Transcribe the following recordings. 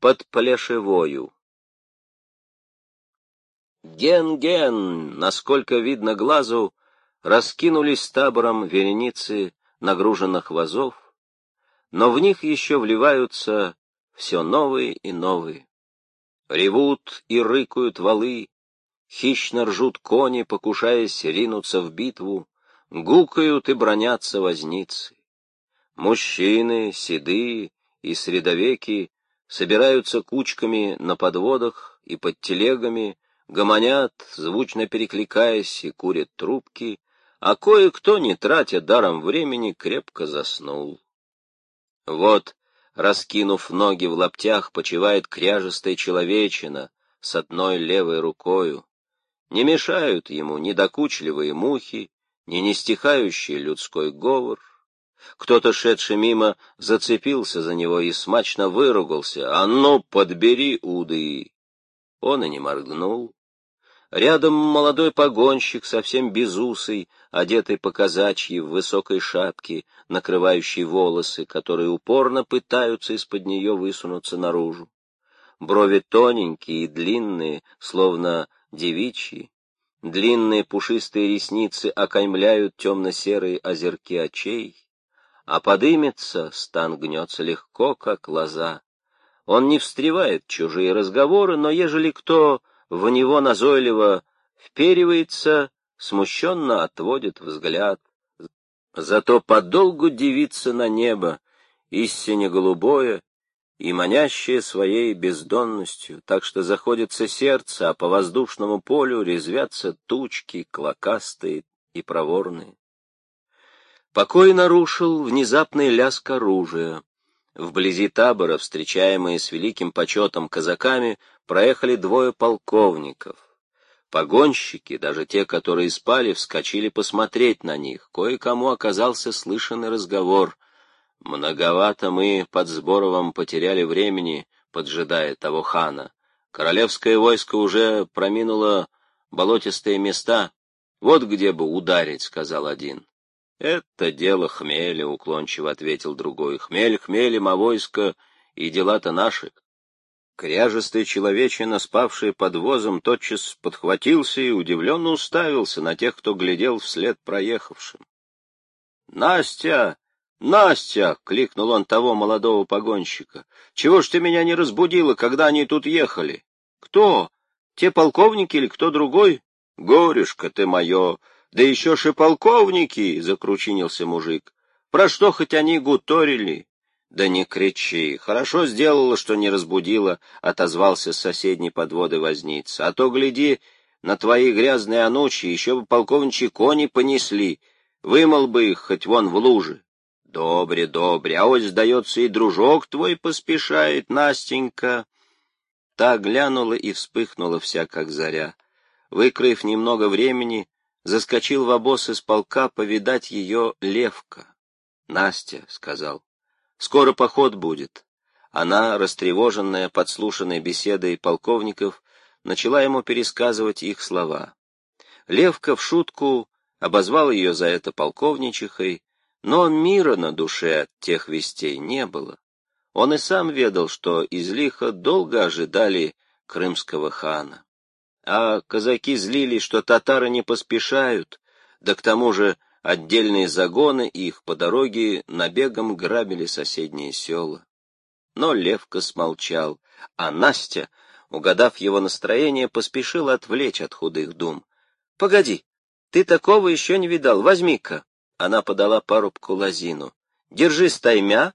под Плешевою. Ген-ген, насколько видно глазу, раскинулись табором вереницы нагруженных вазов, но в них еще вливаются все новые и новые. Ревут и рыкают валы, хищно ржут кони, покушаясь ринуться в битву, гукают и бронятся возницы. Мужчины, седые и средовеки собираются кучками на подводах и под телегами, гомонят, звучно перекликаясь, и курят трубки, а кое-кто, не тратя даром времени, крепко заснул. Вот, раскинув ноги в лаптях, почивает кряжестая человечина с одной левой рукою. Не мешают ему ни докучливые мухи, ни нестихающий людской говор. Кто-то, шедший мимо, зацепился за него и смачно выругался. «А ну, подбери, уды!» Он и не моргнул. Рядом молодой погонщик, совсем безусый, одетый по-казачьи в высокой шапке, накрывающей волосы, которые упорно пытаются из-под нее высунуться наружу. Брови тоненькие и длинные, словно девичьи. Длинные пушистые ресницы окаймляют темно-серые озерки очей, а подымется, стан гнется легко, как лоза. Он не встревает чужие разговоры, но ежели кто в него назойливо вперивается, смущенно отводит взгляд. Зато подолгу дивится на небо, истине голубое и манящее своей бездонностью, так что заходится сердце, а по воздушному полю резвятся тучки, клокастые и проворные. Покой нарушил внезапный лязг оружия. Вблизи табора, встречаемые с великим почетом казаками, проехали двое полковников. Погонщики, даже те, которые спали, вскочили посмотреть на них. Кое-кому оказался слышанный разговор. «Многовато мы под Сборовым потеряли времени, поджидая того хана. Королевское войско уже проминуло болотистые места. Вот где бы ударить», — сказал один. «Это дело хмеля», — уклончиво ответил другой. «Хмель хмелем, а войско и дела-то наши». Кряжестый человечина, спавший под возом, тотчас подхватился и удивленно уставился на тех, кто глядел вслед проехавшим. «Настя! Настя!» — кликнул он того молодого погонщика. «Чего ж ты меня не разбудила, когда они тут ехали?» «Кто? Те полковники или кто другой?» «Горюшка ты мое! Да еще ж и полковники!» — закручинился мужик. «Про что хоть они гуторили?» «Да не кричи! Хорошо сделала, что не разбудила», — отозвался с соседней подводы возница. «А то, гляди, на твои грязные анучи еще бы полковничьи кони понесли. Вымыл бы их хоть вон в луже». «Добре, добре, а вот, сдается, и дружок твой поспешает, Настенька». Та глянула и вспыхнула вся, как заря. Выкроив немного времени, заскочил в обоз из полка повидать ее Левка. «Настя», — сказал, Скоро поход будет. Она, растревоженная подслушанной беседой полковников, начала ему пересказывать их слова. Левка в шутку обозвал ее за это полковничихой, но мира на душе от тех вестей не было. Он и сам ведал, что из лиха долго ожидали крымского хана. А казаки злились, что татары не поспешают, да к тому же Отдельные загоны их по дороге набегом грабили соседние села. Но Левка смолчал, а Настя, угадав его настроение, поспешила отвлечь от худых дум. — Погоди, ты такого еще не видал, возьми-ка. Она подала парубку лозину. — Держи стаймя.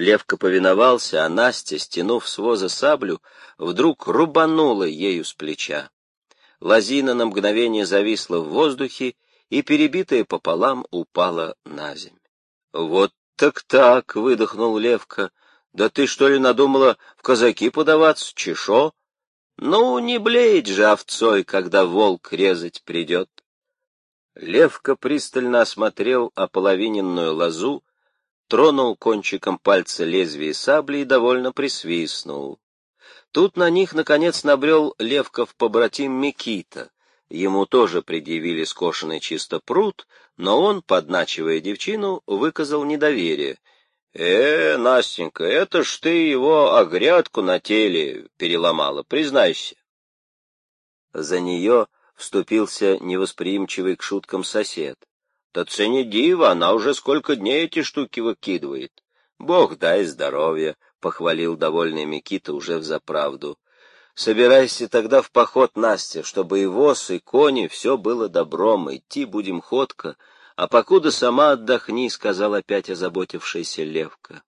Левка повиновался, а Настя, стянув с воза саблю, вдруг рубанула ею с плеча. Лозина на мгновение зависла в воздухе, и, перебитая пополам, упала на земь. — Вот так-так, — выдохнул Левка, — да ты что ли надумала в казаки подаваться, чешо? Ну, не блеять же овцой, когда волк резать придет. Левка пристально осмотрел ополовиненную лозу, тронул кончиком пальца лезвие сабли и довольно присвистнул. Тут на них, наконец, набрел Левков побратим Микита, Ему тоже предъявили скошенный чисто пруд, но он, подначивая девчину, выказал недоверие. Э, Настенька, это ж ты его огрядку на теле переломала, признайся. За нее вступился невосприимчивый к шуткам сосед. Да цени дива, она уже сколько дней эти штуки выкидывает. Бог дай здоровья, — похвалил довольный Микита уже в заправду. Собирайся тогда в поход, Настя, чтобы и воз, и кони, все было добром, идти будем ходко, а покуда сама отдохни, — сказал опять озаботившаяся Левка.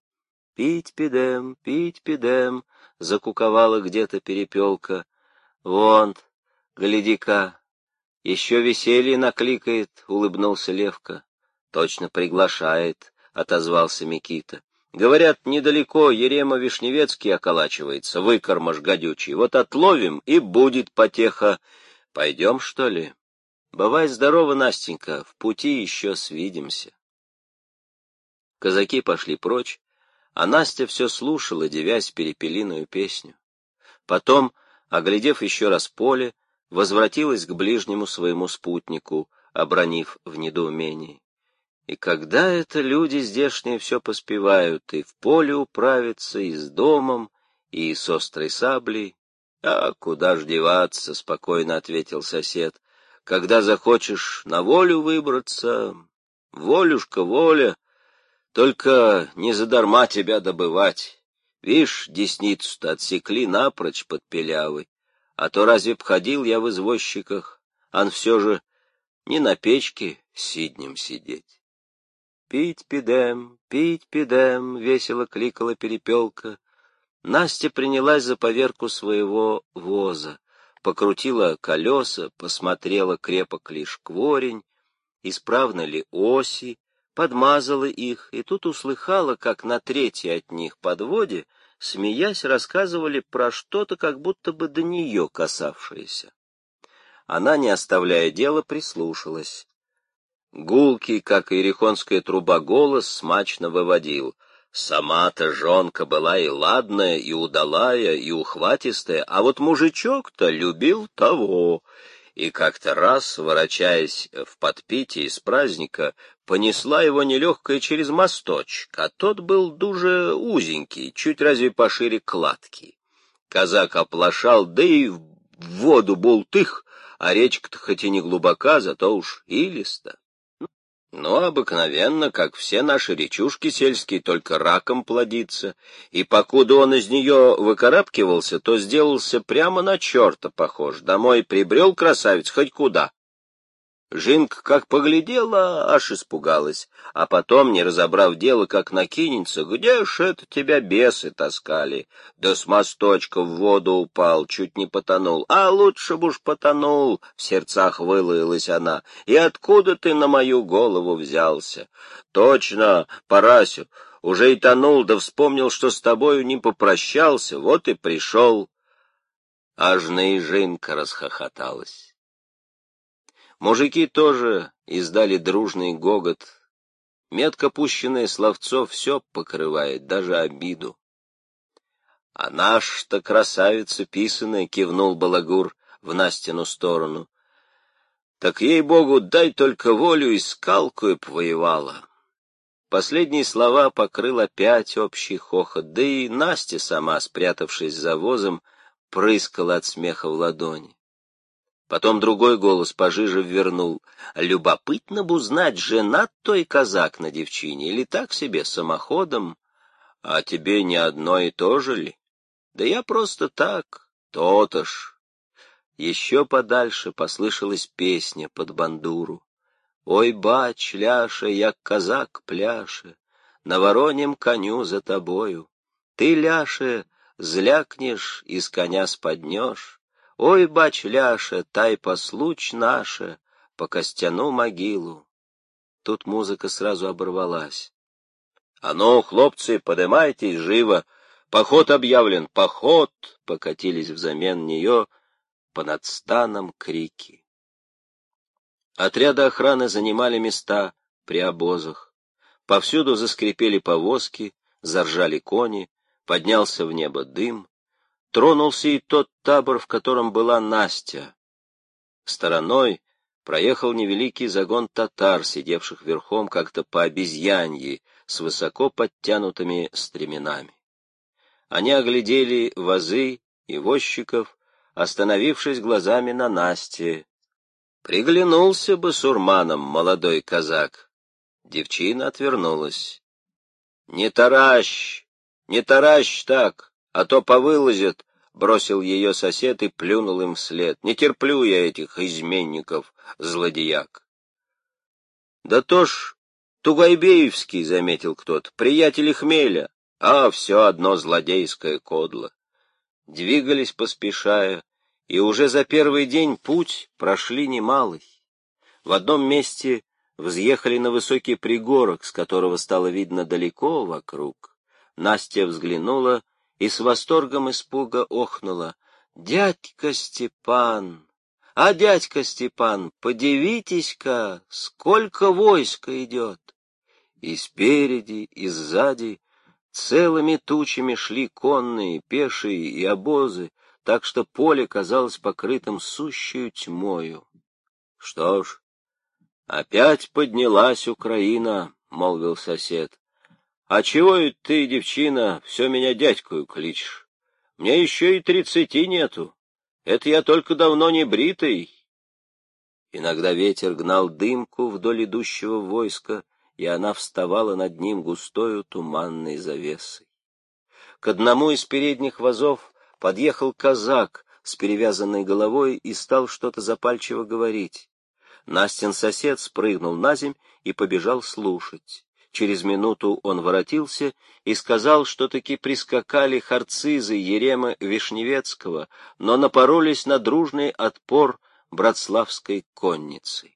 Пить пидем, пить пидем, — закуковала где-то перепелка. Вон, гляди-ка, еще веселье накликает, — улыбнулся Левка. Точно приглашает, — отозвался Микита. Говорят, недалеко Ерема Вишневецкий околачивается, выкормыш гадючий. Вот отловим, и будет потеха. Пойдем, что ли? Бывай здорова, Настенька, в пути еще свидимся. Казаки пошли прочь, а Настя все слушала, девясь перепелиную песню. Потом, оглядев еще раз поле, возвратилась к ближнему своему спутнику, обронив в недоумении. И когда это люди здешние все поспевают, и в поле управиться, и с домом, и с острой саблей? А куда ж деваться, — спокойно ответил сосед. Когда захочешь на волю выбраться, волюшка воля, только не задарма тебя добывать. Вишь, десницу-то отсекли напрочь под пелявой. А то разве б ходил я в извозчиках, ан все же не на печке сиднем сидеть. Пить пидем, пить пидем, весело кликала перепелка. Настя принялась за поверку своего воза, покрутила колеса, посмотрела, крепок ли шкворень, исправны ли оси, подмазала их, и тут услыхала, как на третьей от них подводе смеясь, рассказывали про что-то, как будто бы до нее касавшееся. Она, не оставляя дела, прислушалась. Гулкий, как и ерехонская труба, голос смачно выводил. Сама-то жонка была и ладная, и удалая, и ухватистая, а вот мужичок-то любил того. И как-то раз, ворочаясь в подпитии с праздника, понесла его нелегкая через мосточек, а тот был дуже узенький, чуть разве пошире кладки. Казак оплошал, да и в воду бултых, а речка-то хоть и не глубока, зато уж илиста. Ну, обыкновенно, как все наши речушки сельские, только раком плодится, и покуда он из нее выкарабкивался, то сделался прямо на черта похож. Домой прибрел красавец хоть куда, Жинка как поглядела, аж испугалась, а потом, не разобрав дело, как накинется, где ж это тебя бесы таскали? Да с мосточка в воду упал, чуть не потонул. А лучше б уж потонул, — в сердцах вылаялась она. И откуда ты на мою голову взялся? Точно, Парасю, уже и тонул, да вспомнил, что с тобою не попрощался, вот и пришел. Аж наижинка расхохоталась. Мужики тоже издали дружный гогот. Метко пущенное словцо все покрывает, даже обиду. — А наш-то красавица писаная, — кивнул Балагур в Настину сторону. — Так ей-богу, дай только волю и скалку и повоевала. Последние слова покрыл опять общий хохот, да и Настя сама, спрятавшись за возом, прыскала от смеха в ладони. Потом другой голос пожиже ввернул. Любопытно бы узнать, женат той казак на девчине или так себе, самоходом. А тебе не одно и то же ли? Да я просто так, то-то ж. Еще подальше послышалась песня под бандуру. Ой, бач, ляша, як казак пляше, на воронем коню за тобою. Ты, ляше, злякнешь, из коня споднешь, Ой, бач, ляша, тай послуч наша, по костяну могилу. Тут музыка сразу оборвалась. — А ну, хлопцы, подымайтесь живо! Поход объявлен, поход! — покатились взамен нее по надстанам крики. Отряды охраны занимали места при обозах. Повсюду заскрипели повозки, заржали кони, поднялся в небо дым, тронулся и тот табор, в котором была Настя. Стороной проехал невеликий загон татар, сидевших верхом как-то по обезьяньи, с высоко подтянутыми стременами. Они оглядели вазы и возчиков, остановившись глазами на Насте. Приглянулся бы сурманом молодой казак. Девчина отвернулась. — Не таращ, не таращ так, а то повылазит, — бросил ее сосед и плюнул им вслед. — Не терплю я этих изменников, злодеяк. — Да то ж Тугайбеевский, — заметил кто-то, — приятели хмеля, а все одно злодейское кодло. Двигались поспешая, и уже за первый день путь прошли немалый. В одном месте взъехали на высокий пригорок, с которого стало видно далеко вокруг. Настя взглянула и с восторгом испуга охнула. «Дядька Степан! А, дядька Степан, подивитесь-ка, сколько войска идет!» И спереди, и сзади целыми тучами шли конные, пешие и обозы, так что поле казалось покрытым сущую тьмою. — Что ж, опять поднялась Украина, — молвил сосед. — А чего и ты, девчина, все меня дядькою кличешь? Мне еще и тридцати нету. Это я только давно не бритый. Иногда ветер гнал дымку вдоль идущего войска, и она вставала над ним густою туманной завесой. К одному из передних вазов Подъехал казак с перевязанной головой и стал что-то запальчиво говорить. Настин сосед спрыгнул на земь и побежал слушать. Через минуту он воротился и сказал, что таки прискакали харцизы Ерема Вишневецкого, но напоролись на дружный отпор братславской конницы.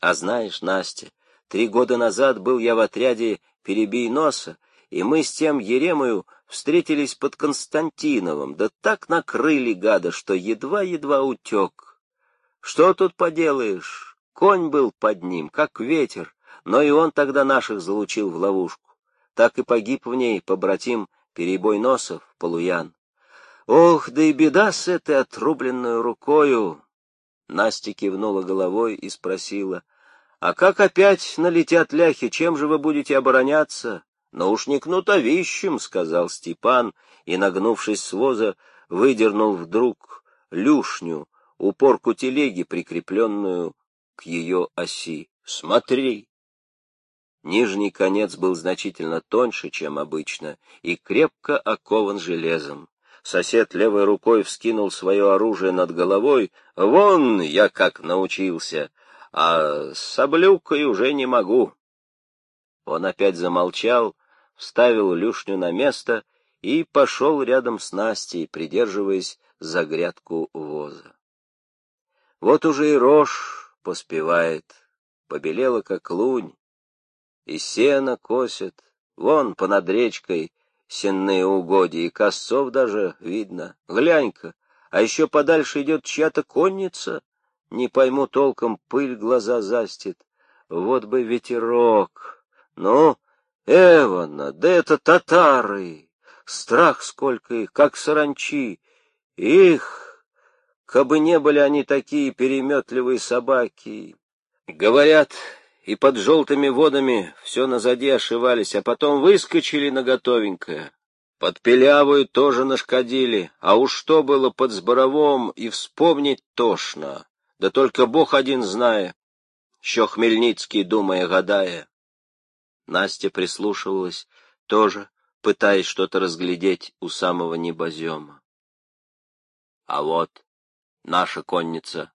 А знаешь, Настя, три года назад был я в отряде «Перебей носа», и мы с тем Еремою встретились под Константиновым, да так накрыли гада, что едва-едва утек. Что тут поделаешь? Конь был под ним, как ветер, но и он тогда наших залучил в ловушку. Так и погиб в ней побратим перебой носов, Полуян. Ох, да и беда с этой отрубленной рукою! Настя кивнула головой и спросила, «А как опять налетят ляхи, чем же вы будете обороняться?» Но уж не кнутовищем, — сказал Степан, и, нагнувшись с воза, выдернул вдруг люшню, упорку телеги, прикрепленную к ее оси. Смотри! Нижний конец был значительно тоньше, чем обычно, и крепко окован железом. Сосед левой рукой вскинул свое оружие над головой. «Вон я как научился, а с саблюкой уже не могу». Он опять замолчал, вставил Люшню на место и пошел рядом с Настей, придерживаясь за грядку воза. Вот уже и рожь поспевает, побелела как лунь, и сено косят, вон понад речкой сенные угодья, и косцов даже видно. Глянь-ка, а еще подальше идет чья-то конница, не пойму толком, пыль глаза застит. Вот бы ветерок. Ну, Эвана, да это татары! Страх сколько их, как саранчи! Их! Кабы не были они такие переметливые собаки! Говорят, и под желтыми водами все назади ошивались, а потом выскочили на готовенькое. Под Пелявою тоже нашкодили, а уж что было под Сборовом, и вспомнить тошно. Да только Бог один знает, що Хмельницкий, думая, гадая. Настя прислушивалась, тоже пытаясь что-то разглядеть у самого небозема. — А вот наша конница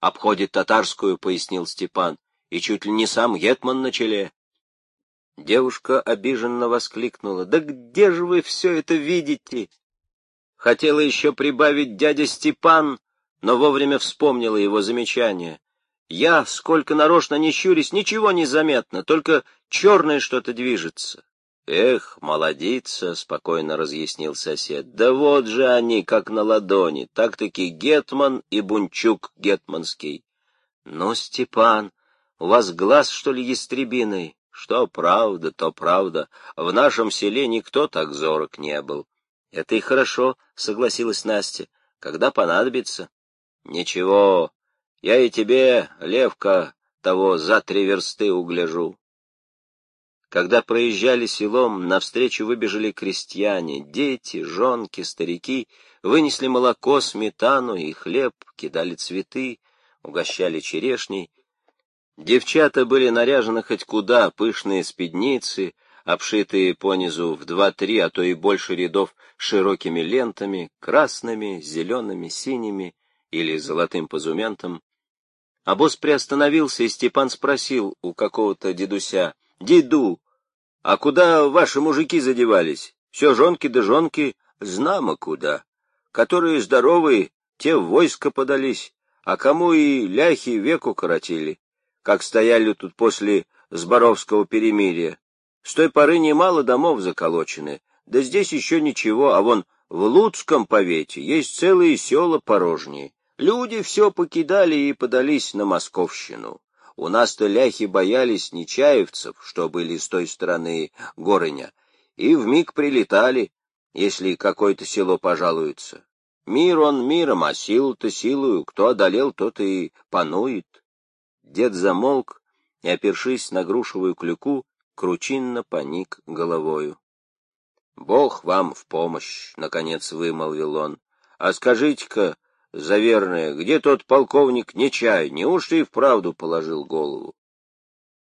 обходит татарскую, — пояснил Степан, — и чуть ли не сам Гетман на челе. Девушка обиженно воскликнула. — Да где же вы все это видите? Хотела еще прибавить дядя Степан, но вовремя вспомнила его замечание. Я, сколько нарочно не щурюсь, ничего не заметно, только черное что-то движется. Эх, молодица, — спокойно разъяснил сосед, — да вот же они, как на ладони, так-таки Гетман и Бунчук Гетманский. Ну, Степан, у вас глаз, что ли, ястребиный? Что правда, то правда. В нашем селе никто так зорок не был. Это и хорошо, — согласилась Настя, — когда понадобится. Ничего, я и тебе, Левка, того за три версты угляжу. Когда проезжали селом, навстречу выбежали крестьяне, дети, жонки, старики, вынесли молоко, сметану и хлеб, кидали цветы, угощали черешней. Девчата были наряжены хоть куда, пышные спидницы, обшитые понизу в два-три, а то и больше рядов широкими лентами, красными, зелеными, синими или золотым позументом. Обоз приостановился, и Степан спросил у какого-то дедуся, Деду, а куда ваши мужики задевались? Все жонки да жонки, знамо куда. Которые здоровые, те в войско подались, а кому и ляхи веку коротили, как стояли тут после Зборовского перемирия. С той поры немало домов заколочены, да здесь еще ничего, а вон в Луцком повете есть целые села порожние. Люди все покидали и подались на Московщину. У нас-то ляхи боялись нечаевцев, что были с той стороны Горыня, и вмиг прилетали, если какое-то село пожалуется. Мир он миром, а силу-то силою, кто одолел, тот и панует. Дед замолк и, опершись на грушевую клюку, кручинно поник головою. — Бог вам в помощь, — наконец вымолвил он. — А скажите-ка, заверное, где тот полковник Нечай, неужто и вправду положил голову?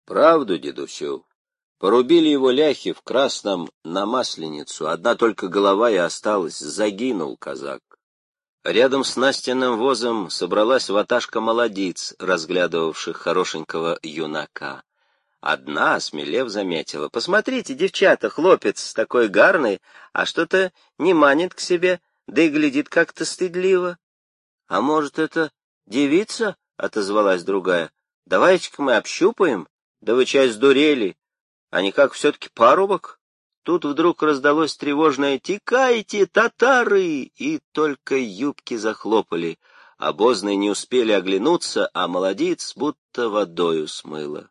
Правду, дедусю. Порубили его ляхи в красном на масленицу, одна только голова и осталась, загинул казак. Рядом с Настиным возом собралась ваташка молодиц, разглядывавших хорошенького юнака. Одна, смелев, заметила. «Посмотрите, девчата, хлопец такой гарный, а что-то не манит к себе, да и глядит как-то стыдливо. «А может, это девица?» — отозвалась другая. «Давайте-ка мы общупаем. Да вы часть сдурели. А не как все-таки парубок?» Тут вдруг раздалось тревожное «Текайте, татары!» и только юбки захлопали. Обозные не успели оглянуться, а молодец будто водою смыло.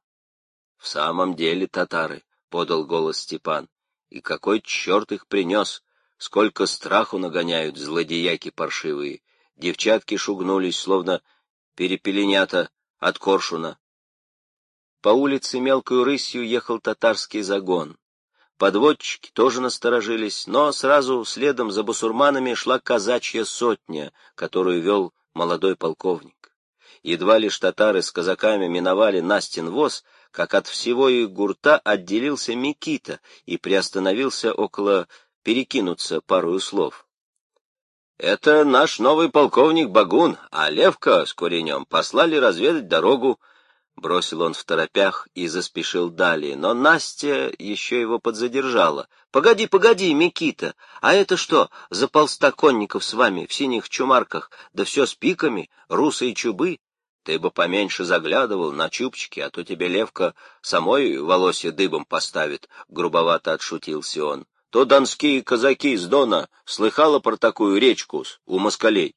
«В самом деле татары», — подал голос Степан. «И какой черт их принес! Сколько страху нагоняют злодеяки паршивые! Девчатки шугнулись, словно перепеленята от коршуна. По улице мелкую рысью ехал татарский загон. Подводчики тоже насторожились, но сразу следом за бусурманами шла казачья сотня, которую вел молодой полковник. Едва лишь татары с казаками миновали Настин воз, как от всего их гурта отделился Микита и приостановился около перекинуться пару слов. Это наш новый полковник Багун, а Левка с Куренем послали разведать дорогу. Бросил он в торопях и заспешил далее, но Настя еще его подзадержала. — Погоди, погоди, Микита, а это что, за полстаконников с вами в синих чумарках, да все с пиками, русые чубы? Ты бы поменьше заглядывал на чубчики, а то тебе Левка самой волосье дыбом поставит, — грубовато отшутился он то донские казаки с Дона слыхала про такую речку у москалей.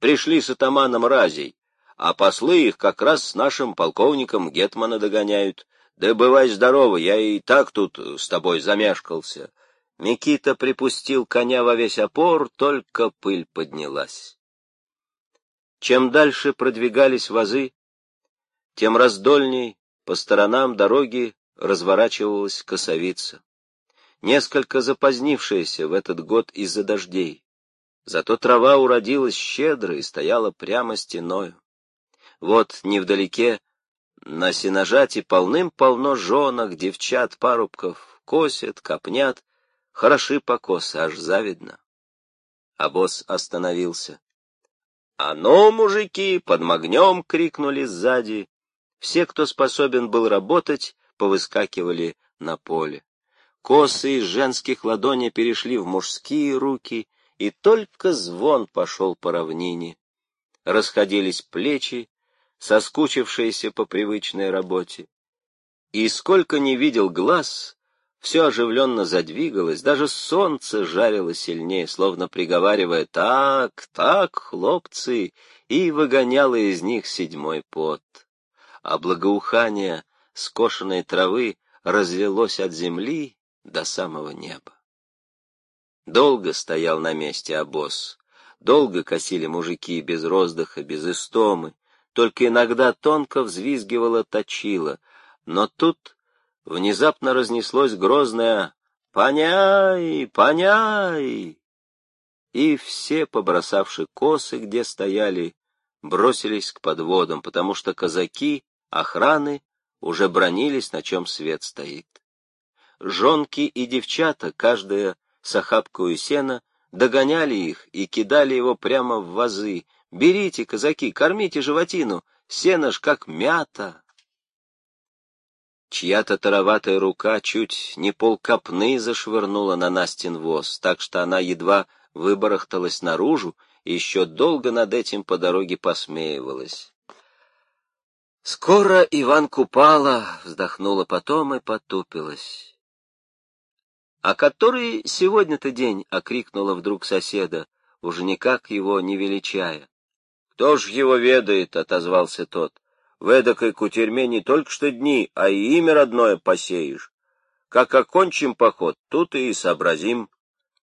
Пришли с атаманом разей, а послы их как раз с нашим полковником Гетмана догоняют. Да бывай здорово, я и так тут с тобой замешкался. Микита припустил коня во весь опор, только пыль поднялась. Чем дальше продвигались вазы, тем раздольней по сторонам дороги разворачивалась косовица несколько запозднившаяся в этот год из-за дождей. Зато трава уродилась щедро и стояла прямо стеною. Вот невдалеке на сенажате полным-полно жонок, девчат, парубков, косят, копнят, хороши покосы, аж завидно. А босс остановился. «А ну, мужики!» — под магнем крикнули сзади. Все, кто способен был работать, повыскакивали на поле. Косы из женских ладоней перешли в мужские руки, и только звон пошел по равнине. Расходились плечи, соскучившиеся по привычной работе. И сколько не видел глаз, все оживленно задвигалось, даже солнце жарило сильнее, словно приговаривая «Так, так, хлопцы!» и выгоняло из них седьмой пот. А благоухание скошенной травы разлилось от земли до самого неба. Долго стоял на месте обоз, долго косили мужики без роздыха, без истомы, только иногда тонко взвизгивала точила, но тут внезапно разнеслось грозное «Поняй! Поняй!» И все, побросавши косы, где стояли, бросились к подводам, потому что казаки, охраны, уже бронились, на чем свет стоит. Жонки и девчата, каждая с охапкою сена, догоняли их и кидали его прямо в вазы. «Берите, казаки, кормите животину, сено ж как мята!» Чья-то тароватая рука чуть не полкопны зашвырнула на Настин воз, так что она едва выбарахталась наружу и еще долго над этим по дороге посмеивалась. Скоро Иван Купала вздохнула потом и потупилась. «А который сегодня-то день?» — окрикнула вдруг соседа, уже никак его не величая. «Кто ж его ведает?» — отозвался тот. «В эдакой кутерьме не только что дни, а и имя родное посеешь. Как окончим поход, тут и сообразим».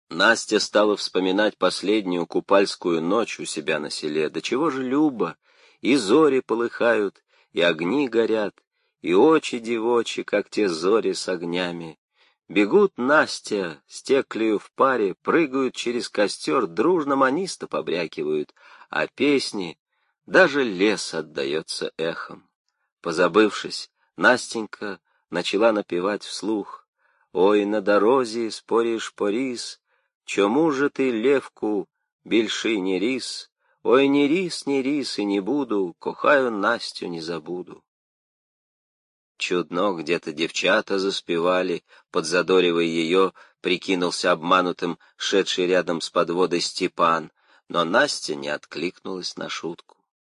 Настя стала вспоминать последнюю купальскую ночь у себя на селе. Да чего же Люба? И зори полыхают, и огни горят, и очи девочи, как те зори с огнями. Бегут Настя с теклею в паре, прыгают через костер, дружно манисто побрякивают, а песни, даже лес отдается эхом. Позабывшись, Настенька начала напевать вслух. «Ой, на дорозе споришь порис, чому же ты левку більше не ріс? Ой, не ріс, не ріс и не буду, кохаю Настю не забуду». Чудно, где-то девчата заспевали, подзадоривая ее, прикинулся обманутым, шедший рядом с подводой Степан, но Настя не откликнулась на шутку.